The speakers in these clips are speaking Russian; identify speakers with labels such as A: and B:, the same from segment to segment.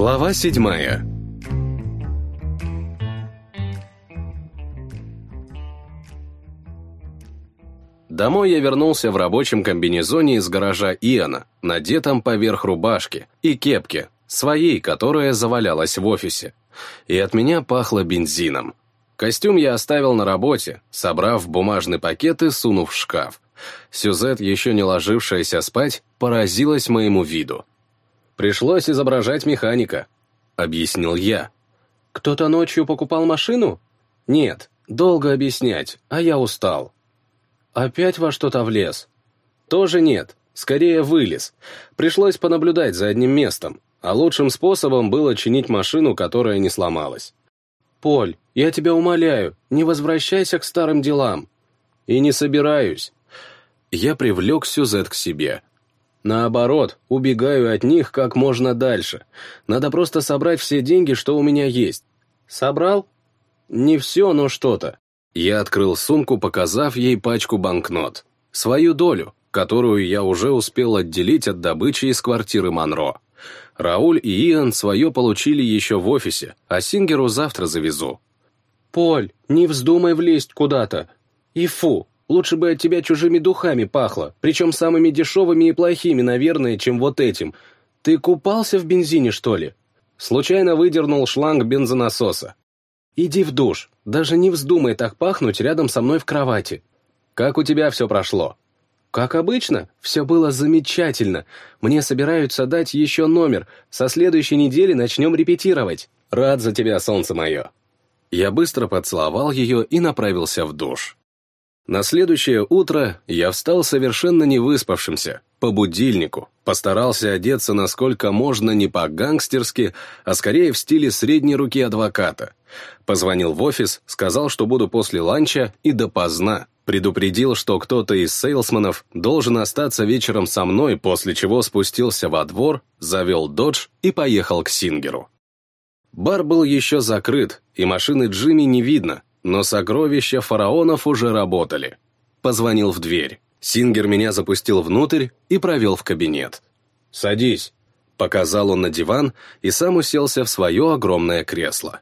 A: Глава седьмая Домой я вернулся в рабочем комбинезоне из гаража Иона, надетом поверх рубашки, и кепки, своей, которая завалялась в офисе. И от меня пахло бензином. Костюм я оставил на работе, собрав бумажный пакет и сунув в шкаф. Сюзет, еще не ложившаяся спать, поразилась моему виду. «Пришлось изображать механика», — объяснил я. «Кто-то ночью покупал машину?» «Нет, долго объяснять, а я устал». «Опять во что-то влез?» «Тоже нет, скорее вылез. Пришлось понаблюдать за одним местом, а лучшим способом было чинить машину, которая не сломалась». «Поль, я тебя умоляю, не возвращайся к старым делам». «И не собираюсь». Я привлек Сюзет к себе. Наоборот, убегаю от них как можно дальше. Надо просто собрать все деньги, что у меня есть. Собрал? Не все, но что-то. Я открыл сумку, показав ей пачку банкнот. Свою долю, которую я уже успел отделить от добычи из квартиры Монро. Рауль и Иэн свое получили еще в офисе, а Сингеру завтра завезу. «Поль, не вздумай влезть куда-то. И фу, лучше бы от тебя чужими духами пахло, причем самыми дешевыми и плохими, наверное, чем вот этим. Ты купался в бензине, что ли?» Случайно выдернул шланг бензонасоса. «Иди в душ, даже не вздумай так пахнуть рядом со мной в кровати. Как у тебя все прошло?» Как обычно, все было замечательно. Мне собираются дать еще номер. Со следующей недели начнем репетировать. Рад за тебя, солнце мое. Я быстро поцеловал ее и направился в душ. На следующее утро я встал совершенно не выспавшимся, по будильнику, постарался одеться насколько можно не по-гангстерски, а скорее в стиле средней руки адвоката. Позвонил в офис, сказал, что буду после ланча и допоздна, Предупредил, что кто-то из сейлсманов должен остаться вечером со мной, после чего спустился во двор, завел додж и поехал к Сингеру. Бар был еще закрыт, и машины Джимми не видно, но сокровища фараонов уже работали. Позвонил в дверь. Сингер меня запустил внутрь и провел в кабинет. «Садись», — показал он на диван и сам уселся в свое огромное кресло.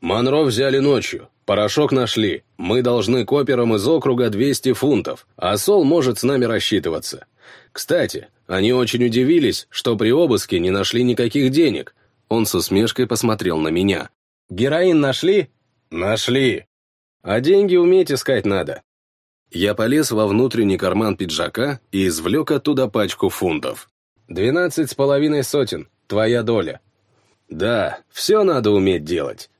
A: «Монро взяли ночью. Порошок нашли. Мы должны коперам из округа 200 фунтов, а Сол может с нами рассчитываться. Кстати, они очень удивились, что при обыске не нашли никаких денег. Он с усмешкой посмотрел на меня. «Героин нашли?» «Нашли. А деньги уметь искать надо». Я полез во внутренний карман пиджака и извлек оттуда пачку фунтов. «Двенадцать с половиной сотен. Твоя доля». «Да, все надо уметь делать.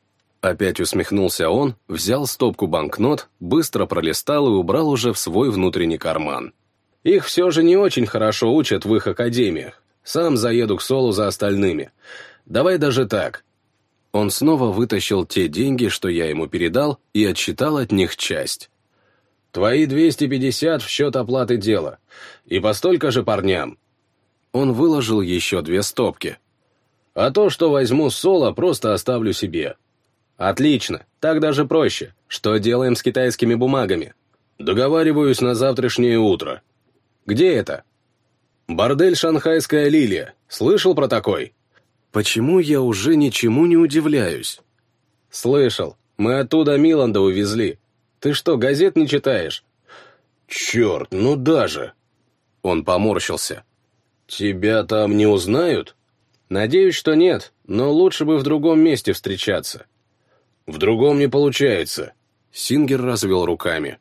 A: Опять усмехнулся он, взял стопку банкнот, быстро пролистал и убрал уже в свой внутренний карман. «Их все же не очень хорошо учат в их академиях. Сам заеду к Солу за остальными. Давай даже так». Он снова вытащил те деньги, что я ему передал, и отсчитал от них часть. «Твои 250 в счет оплаты дела. И по столько же парням». Он выложил еще две стопки. «А то, что возьму с Сола, просто оставлю себе. «Отлично, так даже проще. Что делаем с китайскими бумагами?» «Договариваюсь на завтрашнее утро». «Где это?» «Бордель «Шанхайская лилия». Слышал про такой?» «Почему я уже ничему не удивляюсь?» «Слышал. Мы оттуда Миланда увезли. Ты что, газет не читаешь?» «Черт, ну даже!» Он поморщился. «Тебя там не узнают?» «Надеюсь, что нет, но лучше бы в другом месте встречаться. В другом не получается. Сингер развел руками.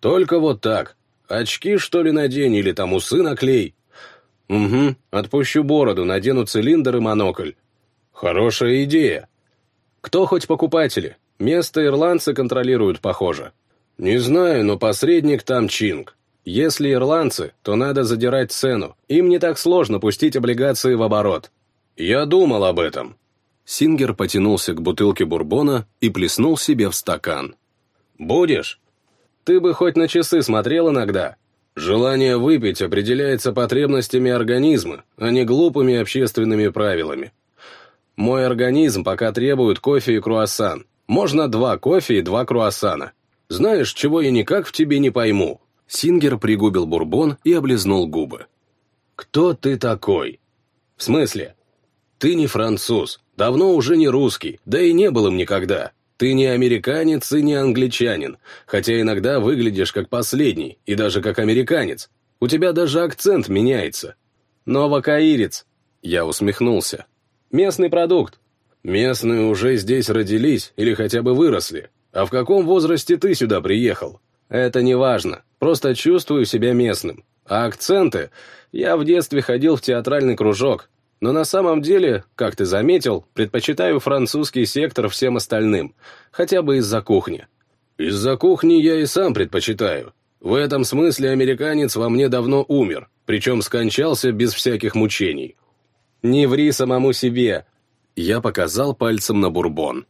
A: Только вот так. Очки, что ли, надень или там усы наклей? Угу, отпущу бороду, надену цилиндр и монокль. Хорошая идея. Кто хоть покупатели? Место ирландцы контролируют, похоже. Не знаю, но посредник там Чинг. Если ирландцы, то надо задирать цену. Им не так сложно пустить облигации в оборот. Я думал об этом. Сингер потянулся к бутылке бурбона и плеснул себе в стакан. «Будешь? Ты бы хоть на часы смотрел иногда. Желание выпить определяется потребностями организма, а не глупыми общественными правилами. Мой организм пока требует кофе и круассан. Можно два кофе и два круассана. Знаешь, чего я никак в тебе не пойму?» Сингер пригубил бурбон и облизнул губы. «Кто ты такой?» «В смысле?» Ты не француз, давно уже не русский, да и не был им никогда. Ты не американец и не англичанин, хотя иногда выглядишь как последний, и даже как американец. У тебя даже акцент меняется. Новокаирец. Я усмехнулся. Местный продукт. Местные уже здесь родились или хотя бы выросли. А в каком возрасте ты сюда приехал? Это не важно, просто чувствую себя местным. А акценты? Я в детстве ходил в театральный кружок, но на самом деле, как ты заметил, предпочитаю французский сектор всем остальным, хотя бы из-за кухни. Из-за кухни я и сам предпочитаю. В этом смысле американец во мне давно умер, причем скончался без всяких мучений. Не ври самому себе. Я показал пальцем на бурбон.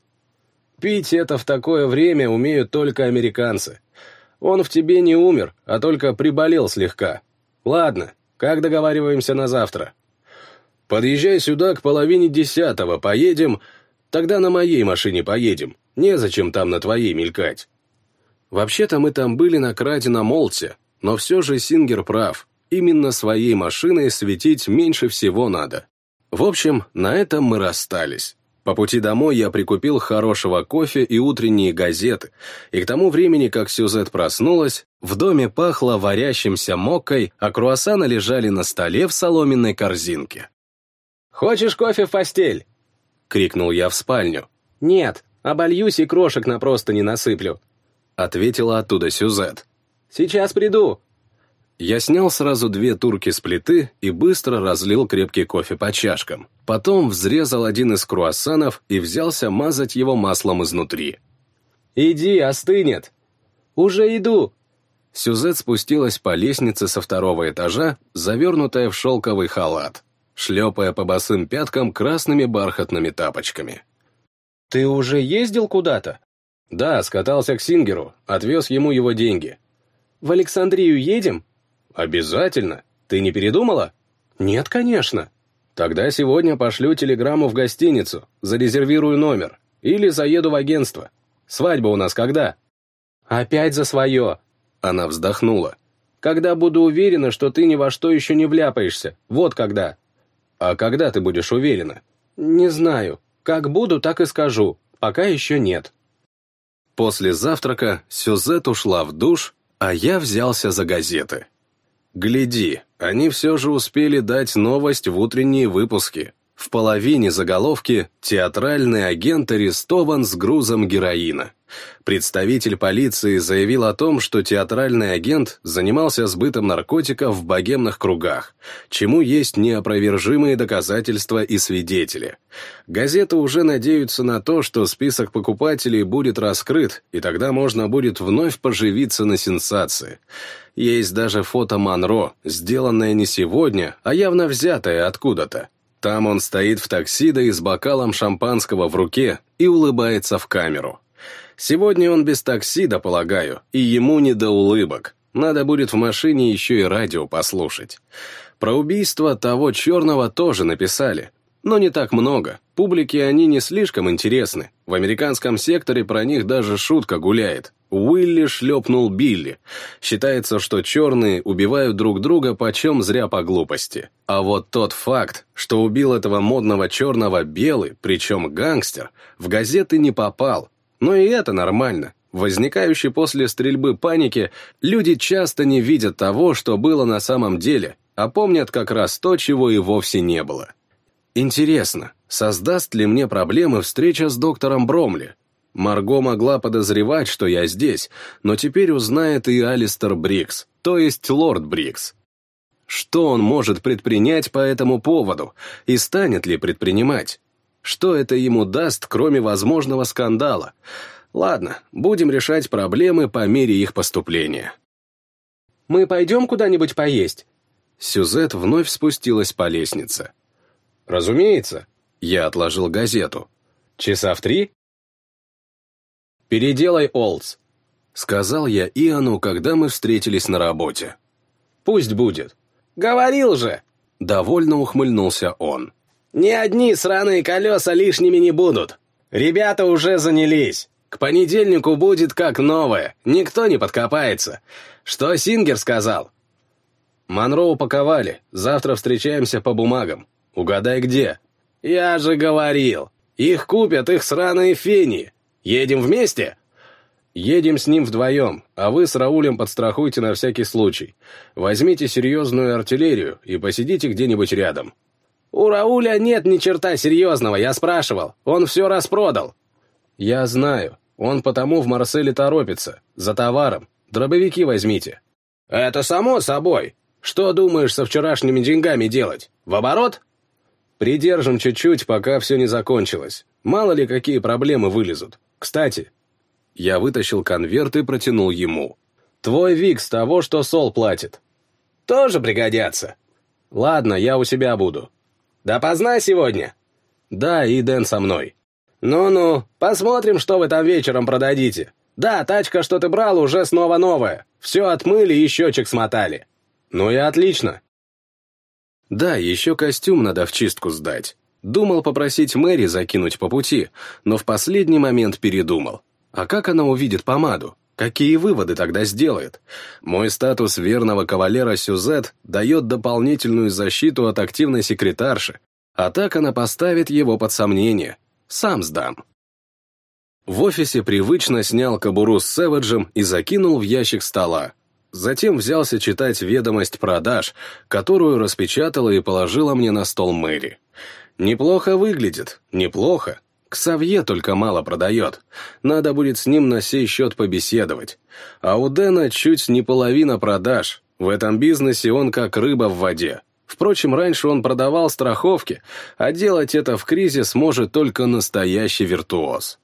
A: Пить это в такое время умеют только американцы. Он в тебе не умер, а только приболел слегка. Ладно, как договариваемся на завтра? Подъезжай сюда к половине десятого, поедем... Тогда на моей машине поедем. Незачем там на твоей мелькать. Вообще-то мы там были на краде на Молте, но все же Сингер прав. Именно своей машиной светить меньше всего надо. В общем, на этом мы расстались. По пути домой я прикупил хорошего кофе и утренние газеты, и к тому времени, как Сюзет проснулась, в доме пахло варящимся моккой, а круассаны лежали на столе в соломенной корзинке. «Хочешь кофе в постель?» — крикнул я в спальню. «Нет, обольюсь и крошек на просто не насыплю», — ответила оттуда Сюзет. «Сейчас приду». Я снял сразу две турки с плиты и быстро разлил крепкий кофе по чашкам. Потом взрезал один из круассанов и взялся мазать его маслом изнутри. «Иди, остынет!» «Уже иду!» Сюзет спустилась по лестнице со второго этажа, завернутая в шелковый халат шлепая по босым пяткам красными бархатными тапочками. «Ты уже ездил куда-то?» «Да, скатался к Сингеру, отвез ему его деньги». «В Александрию едем?» «Обязательно. Ты не передумала?» «Нет, конечно». «Тогда сегодня пошлю телеграмму в гостиницу, зарезервирую номер. Или заеду в агентство. Свадьба у нас когда?» «Опять за свое!» Она вздохнула. «Когда буду уверена, что ты ни во что еще не вляпаешься. Вот когда!» «А когда ты будешь уверена?» «Не знаю. Как буду, так и скажу. Пока еще нет». После завтрака Сюзет ушла в душ, а я взялся за газеты. Гляди, они все же успели дать новость в утренние выпуски. В половине заголовки «Театральный агент арестован с грузом героина». Представитель полиции заявил о том, что театральный агент занимался сбытом наркотиков в богемных кругах, чему есть неопровержимые доказательства и свидетели. Газеты уже надеются на то, что список покупателей будет раскрыт, и тогда можно будет вновь поживиться на сенсации. Есть даже фото Монро, сделанное не сегодня, а явно взятое откуда-то. Там он стоит в такси да и с бокалом шампанского в руке и улыбается в камеру. Сегодня он без такси, полагаю, и ему не до улыбок. Надо будет в машине еще и радио послушать. Про убийство того черного тоже написали, но не так много. Публике они не слишком интересны. В американском секторе про них даже шутка гуляет. Уилли шлепнул Билли. Считается, что черные убивают друг друга почем зря по глупости. А вот тот факт, что убил этого модного черного белый, причем гангстер, в газеты не попал, но и это нормально. Возникающей после стрельбы паники люди часто не видят того, что было на самом деле, а помнят как раз то, чего и вовсе не было. Интересно, создаст ли мне проблемы встреча с доктором Бромли? Марго могла подозревать, что я здесь, но теперь узнает и Алистер Брикс, то есть лорд Брикс. Что он может предпринять по этому поводу, и станет ли предпринимать? Что это ему даст, кроме возможного скандала? Ладно, будем решать проблемы по мере их поступления. «Мы пойдем куда-нибудь поесть?» Сюзет вновь спустилась по лестнице. «Разумеется». Я отложил газету. «Часа в три?» «Переделай Олдс», — сказал я Иоанну, когда мы встретились на работе. «Пусть будет». «Говорил же!» — довольно ухмыльнулся он. Ни одни сраные колеса лишними не будут. Ребята уже занялись. К понедельнику будет как новое, никто не подкопается. Что Сингер сказал? Монро упаковали, завтра встречаемся по бумагам. Угадай где. «Я же говорил! Их купят их сраные фени! Едем вместе?» «Едем с ним вдвоем, а вы с Раулем подстрахуйте на всякий случай. Возьмите серьезную артиллерию и посидите где-нибудь рядом». «У Рауля нет ни черта серьезного, я спрашивал. Он все распродал». «Я знаю. Он потому в Марселе торопится. За товаром. Дробовики возьмите». «Это само собой. Что думаешь со вчерашними деньгами делать? В оборот?» «Придержим чуть-чуть, пока все не закончилось. Мало ли какие проблемы вылезут. Кстати, я вытащил конверт и протянул ему. «Твой Викс того, что Сол платит». «Тоже пригодятся». «Ладно, я у себя буду». «Допоздна сегодня?» «Да, и Дэн со мной». «Ну-ну, посмотрим, что вы там вечером продадите. Да, тачка, что ты брал, уже снова новая. Все отмыли и счетчик смотали». «Ну и отлично». Да, еще костюм надо в чистку сдать. Думал попросить Мэри закинуть по пути, но в последний момент передумал. А как она увидит помаду? Какие выводы тогда сделает? Мой статус верного кавалера Сюзет дает дополнительную защиту от активной секретарши, а так она поставит его под сомнение. Сам сдам. В офисе привычно снял кобуру с Сэвэджем и закинул в ящик стола. Затем взялся читать ведомость продаж, которую распечатала и положила мне на стол Мэри. Неплохо выглядит, неплохо. Ксавье только мало продает. Надо будет с ним на сей счет побеседовать. А у Дэна чуть не половина продаж. В этом бизнесе он как рыба в воде. Впрочем, раньше он продавал страховки, а делать это в кризис может только настоящий виртуоз.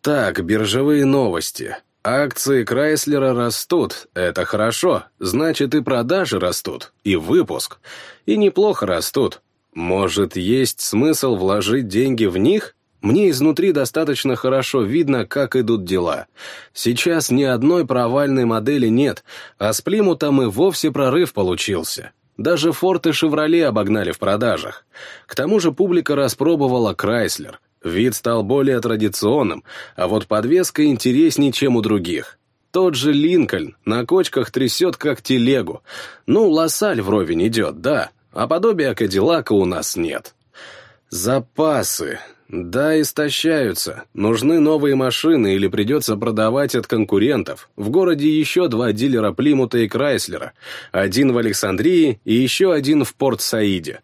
A: Так, биржевые новости. Акции Крайслера растут, это хорошо, значит и продажи растут, и выпуск. И неплохо растут. Может, есть смысл вложить деньги в них? Мне изнутри достаточно хорошо видно, как идут дела. Сейчас ни одной провальной модели нет, а с Плимутом и вовсе прорыв получился. Даже Форд и Шевроле обогнали в продажах. К тому же публика распробовала Крайслер. Вид стал более традиционным, а вот подвеска интереснее, чем у других. Тот же Линкольн на кочках трясет, как телегу. Ну, Лассаль вровень идет, да, а подобия Кадиллака у нас нет. Запасы. Да, истощаются. Нужны новые машины или придется продавать от конкурентов. В городе еще два дилера Плимута и Крайслера. Один в Александрии и еще один в Порт-Саиде.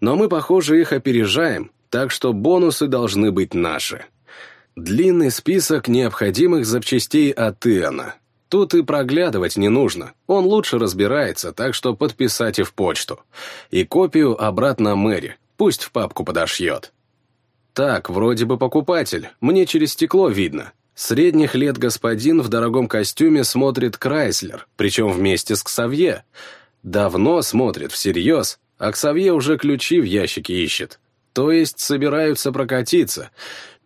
A: Но мы, похоже, их опережаем, так что бонусы должны быть наши. Длинный список необходимых запчастей от Иоанна. Тут и проглядывать не нужно. Он лучше разбирается, так что подписать и в почту. И копию обратно Мэри. Пусть в папку подошьет. Так, вроде бы покупатель, мне через стекло видно. Средних лет господин в дорогом костюме смотрит Крайслер, причем вместе с Ксавье. Давно смотрит, всерьез, а Ксавье уже ключи в ящике ищет. То есть собираются прокатиться.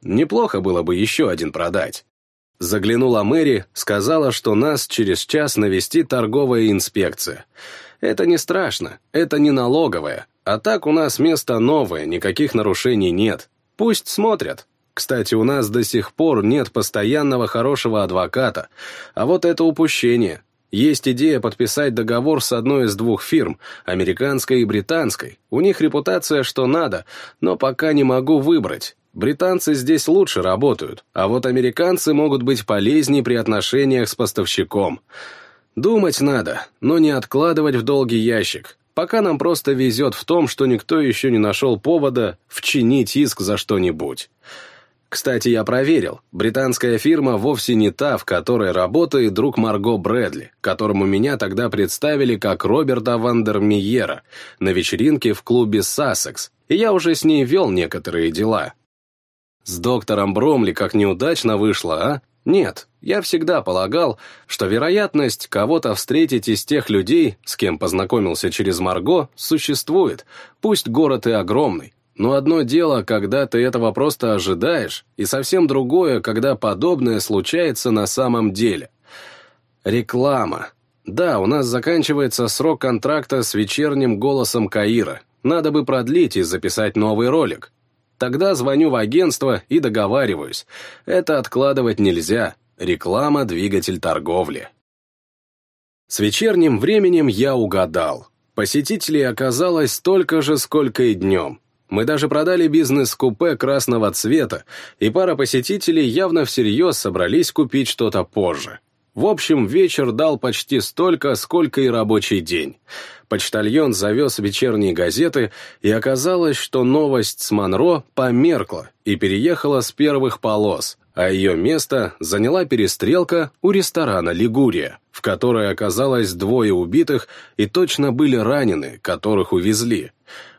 A: Неплохо было бы еще один продать. Заглянула Мэри, сказала, что нас через час навестит торговая инспекция. Это не страшно, это не налоговая, а так у нас место новое, никаких нарушений нет. Пусть смотрят. Кстати, у нас до сих пор нет постоянного хорошего адвоката, а вот это упущение. Есть идея подписать договор с одной из двух фирм, американской и британской. У них репутация что надо, но пока не могу выбрать. Британцы здесь лучше работают, а вот американцы могут быть полезнее при отношениях с поставщиком. Думать надо, но не откладывать в долгий ящик. Пока нам просто везет в том, что никто еще не нашел повода вчинить иск за что-нибудь. Кстати, я проверил, британская фирма вовсе не та, в которой работает друг Марго Брэдли, которому меня тогда представили как Роберта Вандермиера на вечеринке в клубе «Сассекс», и я уже с ней вел некоторые дела. С доктором Бромли как неудачно вышло, а? Нет, я всегда полагал, что вероятность кого-то встретить из тех людей, с кем познакомился через Марго, существует, пусть город и огромный. Но одно дело, когда ты этого просто ожидаешь, и совсем другое, когда подобное случается на самом деле. Реклама. Да, у нас заканчивается срок контракта с вечерним голосом Каира. Надо бы продлить и записать новый ролик. Тогда звоню в агентство и договариваюсь. Это откладывать нельзя. Реклама – двигатель торговли. С вечерним временем я угадал. Посетителей оказалось столько же, сколько и днем. Мы даже продали бизнес-купе красного цвета, и пара посетителей явно всерьез собрались купить что-то позже. В общем, вечер дал почти столько, сколько и рабочий день. Почтальон завез вечерние газеты, и оказалось, что новость с Монро померкла и переехала с первых полос, а ее место заняла перестрелка у ресторана «Лигурия», которой оказалось двое убитых и точно были ранены, которых увезли.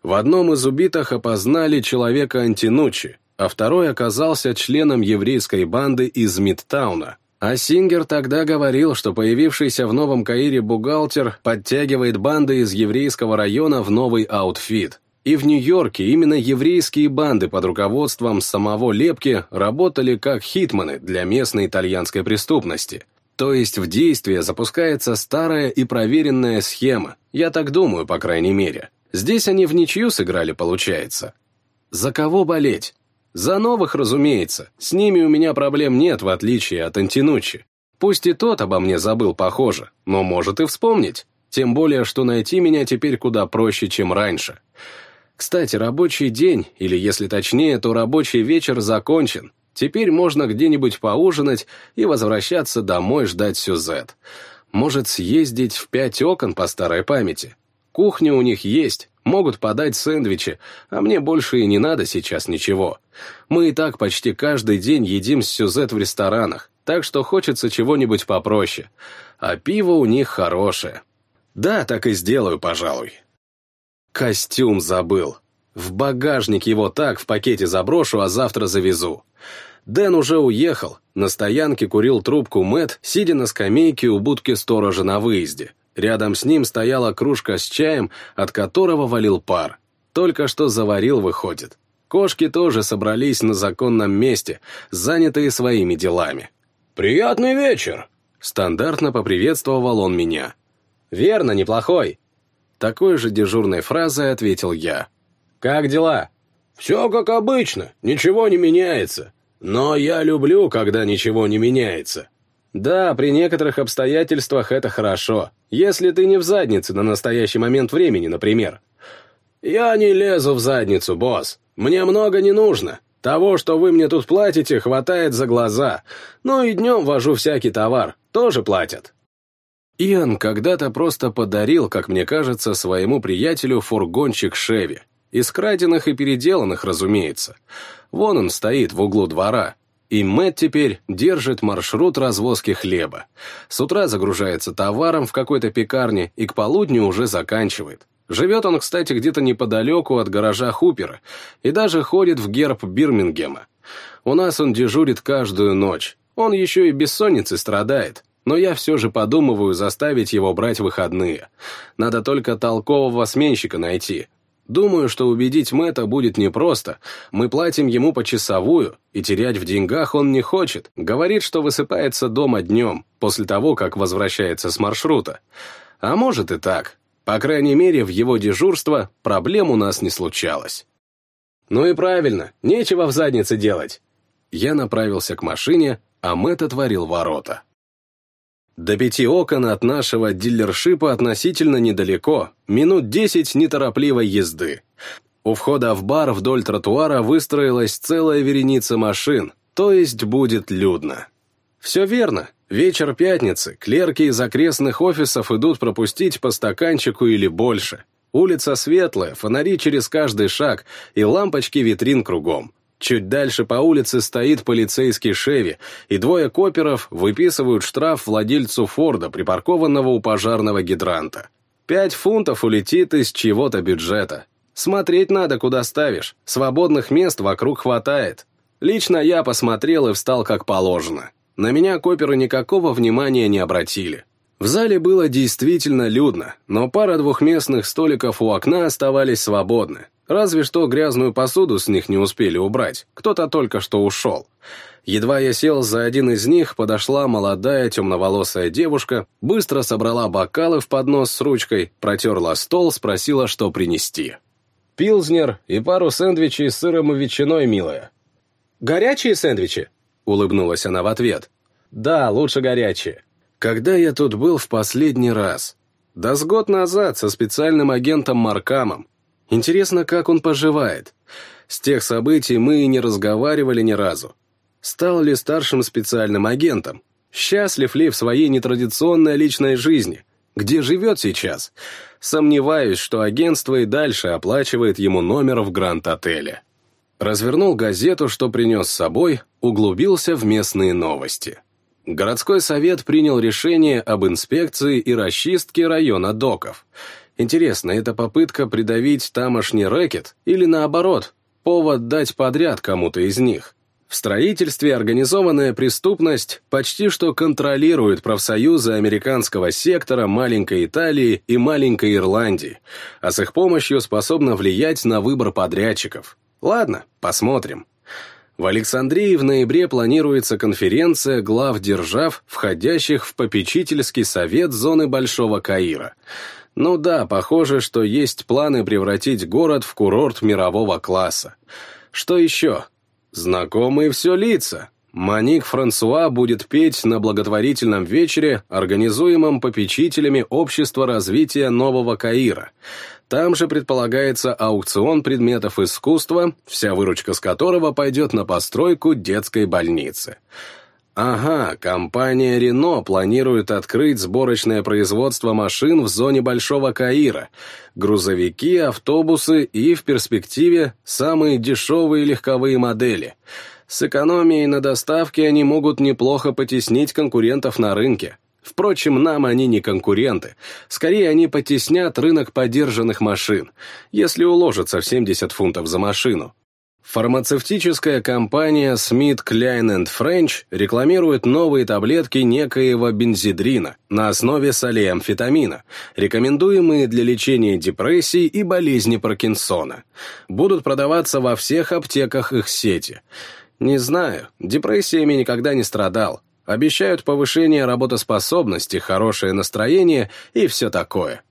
A: В одном из убитых опознали человека Антинучи, а второй оказался членом еврейской банды из Мидтауна, а Сингер тогда говорил, что появившийся в Новом Каире бухгалтер подтягивает банды из еврейского района в новый outfit. И в Нью-Йорке именно еврейские банды под руководством самого Лепки работали как хитманы для местной итальянской преступности. То есть в действие запускается старая и проверенная схема, я так думаю, по крайней мере. Здесь они в ничью сыграли, получается. За кого болеть? За новых, разумеется. С ними у меня проблем нет, в отличие от Антинучи. Пусть и тот обо мне забыл, похоже, но может и вспомнить. Тем более, что найти меня теперь куда проще, чем раньше. Кстати, рабочий день, или если точнее, то рабочий вечер закончен. Теперь можно где-нибудь поужинать и возвращаться домой ждать Сюзет. Может, съездить в пять окон по старой памяти. Кухня у них есть, Могут подать сэндвичи, а мне больше и не надо сейчас ничего. Мы и так почти каждый день едим с Сюзет в ресторанах, так что хочется чего-нибудь попроще. А пиво у них хорошее. Да, так и сделаю, пожалуй. Костюм забыл. В багажник его так в пакете заброшу, а завтра завезу. Дэн уже уехал, на стоянке курил трубку Мэт, сидя на скамейке у будки сторожа на выезде. Рядом с ним стояла кружка с чаем, от которого валил пар. Только что заварил, выходит. Кошки тоже собрались на законном месте, занятые своими делами. «Приятный вечер!» Стандартно поприветствовал он меня. «Верно, неплохой!» Такой же дежурной фразой ответил я. «Как дела?» «Все как обычно, ничего не меняется. Но я люблю, когда ничего не меняется». Да, при некоторых обстоятельствах это хорошо. Если ты не в заднице на настоящий момент времени, например. Я не лезу в задницу, босс. Мне много не нужно. Того, что вы мне тут платите, хватает за глаза. Ну и днем вожу всякий товар. Тоже платят. Иоанн когда-то просто подарил, как мне кажется, своему приятелю фургончик Шеви. Из краденных и переделанных, разумеется. Вон он стоит в углу двора, и Мэтт теперь держит маршрут развозки хлеба. С утра загружается товаром в какой-то пекарне и к полудню уже заканчивает. Живет он, кстати, где-то неподалеку от гаража Хупера и даже ходит в герб Бирмингема. У нас он дежурит каждую ночь. Он еще и бессонницей страдает, но я все же подумываю заставить его брать выходные. Надо только толкового сменщика найти, Думаю, что убедить Мэтта будет непросто. Мы платим ему почасовую, и терять в деньгах он не хочет. Говорит, что высыпается дома днем, после того, как возвращается с маршрута. А может и так. По крайней мере, в его дежурство проблем у нас не случалось. Ну и правильно, нечего в заднице делать. Я направился к машине, а Мэтт отворил ворота. До пяти окон от нашего дилершипа относительно недалеко, минут десять неторопливой езды. У входа в бар вдоль тротуара выстроилась целая вереница машин, то есть будет людно. Все верно. Вечер пятницы, клерки из окрестных офисов идут пропустить по стаканчику или больше. Улица светлая, фонари через каждый шаг и лампочки витрин кругом. Чуть дальше по улице стоит полицейский Шеви, и двое коперов выписывают штраф владельцу Форда, припаркованного у пожарного гидранта. Пять фунтов улетит из чего-то бюджета. Смотреть надо, куда ставишь. Свободных мест вокруг хватает. Лично я посмотрел и встал как положено. На меня коперы никакого внимания не обратили. В зале было действительно людно, но пара двухместных столиков у окна оставались свободны. Разве что грязную посуду с них не успели убрать, кто-то только что ушел. Едва я сел за один из них, подошла молодая темноволосая девушка, быстро собрала бокалы в поднос с ручкой, протерла стол, спросила, что принести. «Пилзнер и пару сэндвичей с сыром и ветчиной, милая». «Горячие сэндвичи?» — улыбнулась она в ответ. «Да, лучше горячие». «Когда я тут был в последний раз?» «Да с год назад со специальным агентом Маркамом. Интересно, как он поживает. С тех событий мы и не разговаривали ни разу. Стал ли старшим специальным агентом? Счастлив ли в своей нетрадиционной личной жизни? Где живет сейчас? Сомневаюсь, что агентство и дальше оплачивает ему номер в Гранд-отеле. Развернул газету, что принес с собой, углубился в местные новости. Городской совет принял решение об инспекции и расчистке района доков. Интересно, это попытка придавить тамошний рэкет или наоборот, повод дать подряд кому-то из них? В строительстве организованная преступность почти что контролирует профсоюзы американского сектора маленькой Италии и маленькой Ирландии, а с их помощью способна влиять на выбор подрядчиков. Ладно, посмотрим. В Александрии в ноябре планируется конференция глав держав, входящих в попечительский совет зоны Большого Каира. Ну да, похоже, что есть планы превратить город в курорт мирового класса. Что еще? Знакомые все лица. Маник Франсуа будет петь на благотворительном вечере, организуемом попечителями Общества развития Нового Каира. Там же предполагается аукцион предметов искусства, вся выручка с которого пойдет на постройку детской больницы. Ага, компания «Рено» планирует открыть сборочное производство машин в зоне Большого Каира, грузовики, автобусы и, в перспективе, самые дешевые легковые модели. С экономией на доставке они могут неплохо потеснить конкурентов на рынке. Впрочем, нам они не конкуренты. Скорее, они потеснят рынок подержанных машин, если уложатся в 70 фунтов за машину. Фармацевтическая компания Smith Klein French рекламирует новые таблетки некоего бензидрина на основе солеамфетамина, рекомендуемые для лечения депрессии и болезни Паркинсона. Будут продаваться во всех аптеках их сети. Не знаю, депрессиями никогда не страдал. Обещают повышение работоспособности, хорошее настроение и все такое.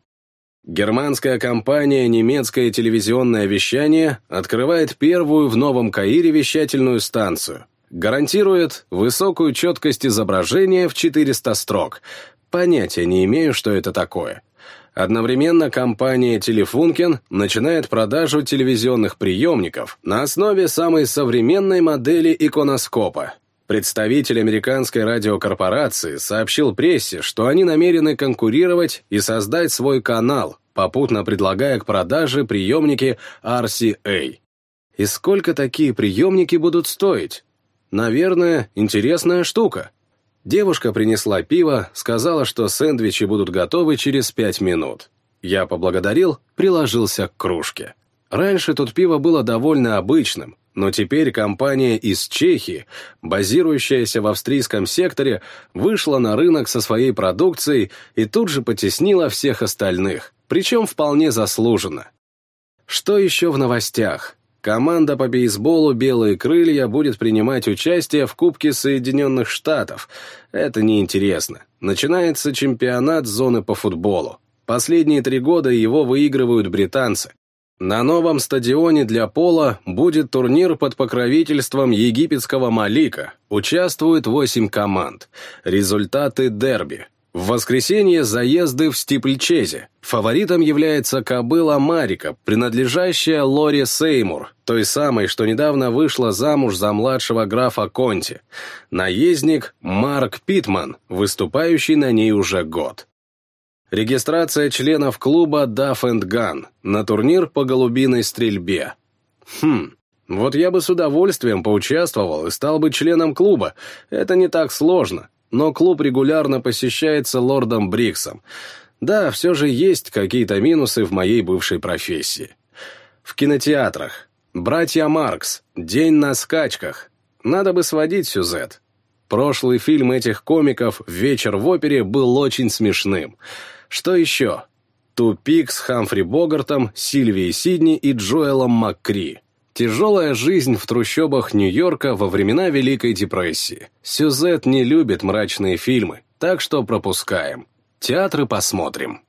A: Германская компания «Немецкое телевизионное вещание» открывает первую в Новом Каире вещательную станцию. Гарантирует высокую четкость изображения в 400 строк. Понятия не имею, что это такое. Одновременно компания «Телефункен» начинает продажу телевизионных приемников на основе самой современной модели иконоскопа Представитель американской радиокорпорации сообщил прессе, что они намерены конкурировать и создать свой канал, попутно предлагая к продаже приемники RCA. И сколько такие приемники будут стоить? Наверное, интересная штука. Девушка принесла пиво, сказала, что сэндвичи будут готовы через пять минут. Я поблагодарил, приложился к кружке. Раньше тут пиво было довольно обычным, но теперь компания из Чехии, базирующаяся в австрийском секторе, вышла на рынок со своей продукцией и тут же потеснила всех остальных, причем вполне заслуженно. Что еще в новостях? Команда по бейсболу «Белые крылья» будет принимать участие в Кубке Соединенных Штатов. Это неинтересно. Начинается чемпионат зоны по футболу. Последние три года его выигрывают британцы. На новом стадионе для пола будет турнир под покровительством египетского Малика. Участвуют восемь команд. Результаты дерби. В воскресенье заезды в Стипльчезе. Фаворитом является кобыла Марика, принадлежащая Лоре Сеймур, той самой, что недавно вышла замуж за младшего графа Конти. Наездник Марк Питман, выступающий на ней уже год. Регистрация членов клуба Duff and Gun на турнир по голубиной стрельбе. Хм, вот я бы с удовольствием поучаствовал и стал бы членом клуба. Это не так сложно. Но клуб регулярно посещается лордом Бриксом. Да, все же есть какие-то минусы в моей бывшей профессии. В кинотеатрах. «Братья Маркс. День на скачках». Надо бы сводить сюжет. Прошлый фильм этих комиков «Вечер в опере» был очень смешным. Что еще? Тупик с Хамфри Богартом, Сильвией Сидни и Джоэлом МакКри. Тяжелая жизнь в трущобах Нью-Йорка во времена Великой депрессии. Сюзет не любит мрачные фильмы, так что пропускаем. Театры посмотрим.